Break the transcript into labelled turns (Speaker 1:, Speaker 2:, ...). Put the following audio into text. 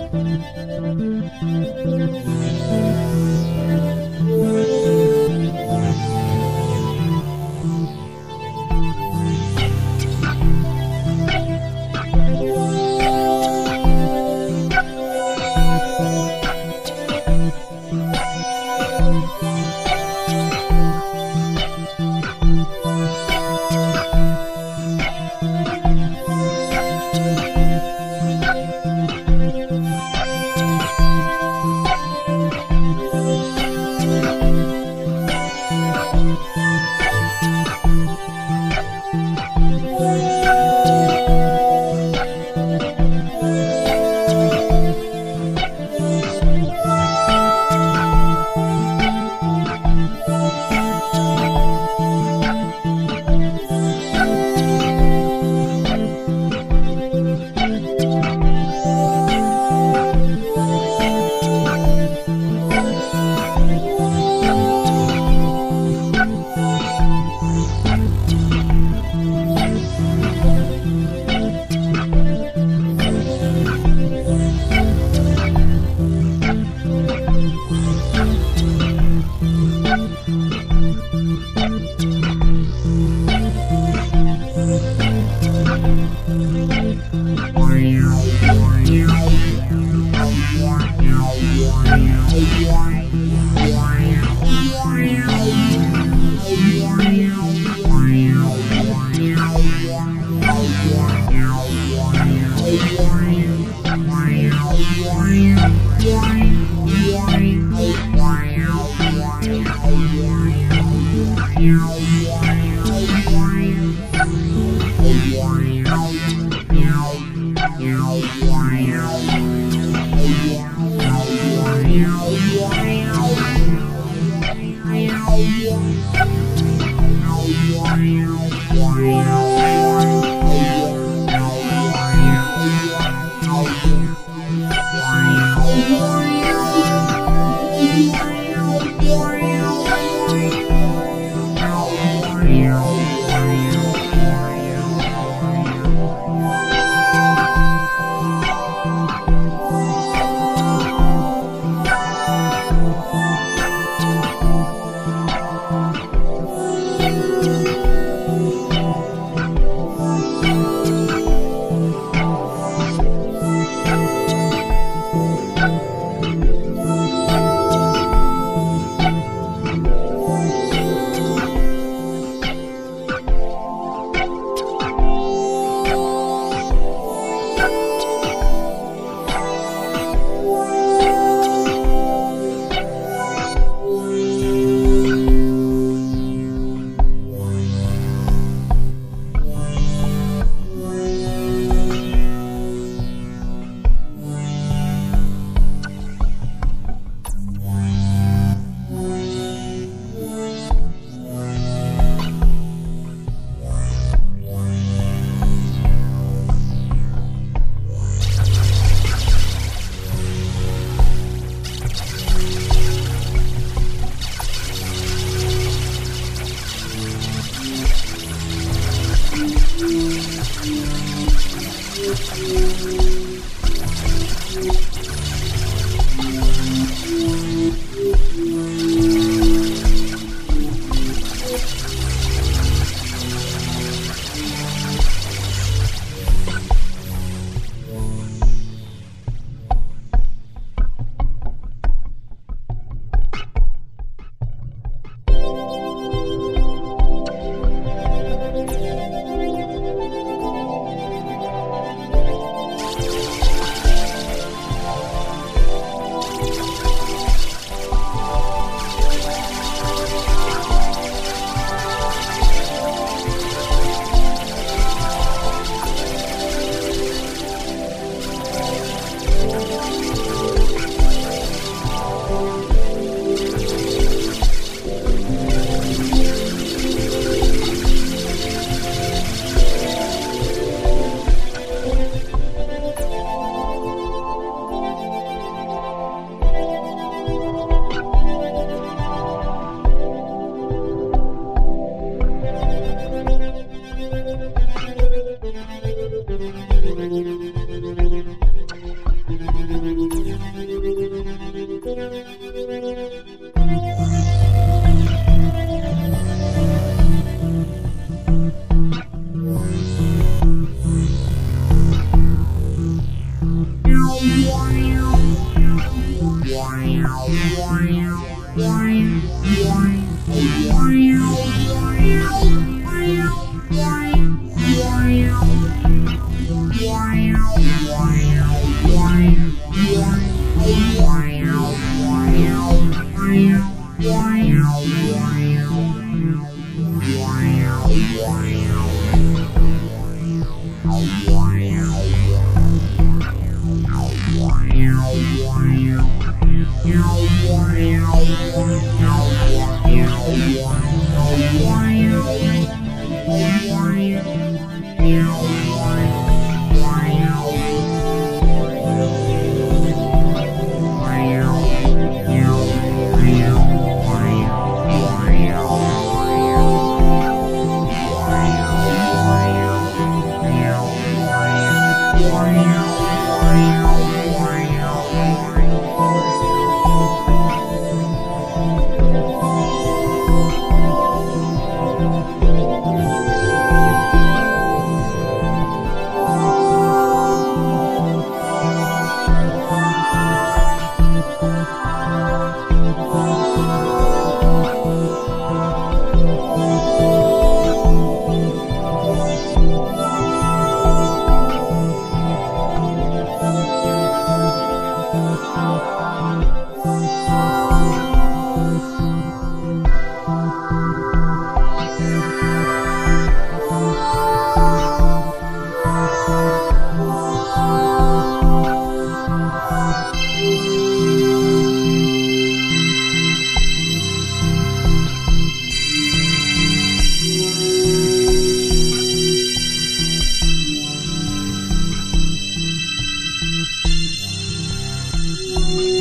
Speaker 1: Thank you. Oh. Thank you. Wow. Thank you.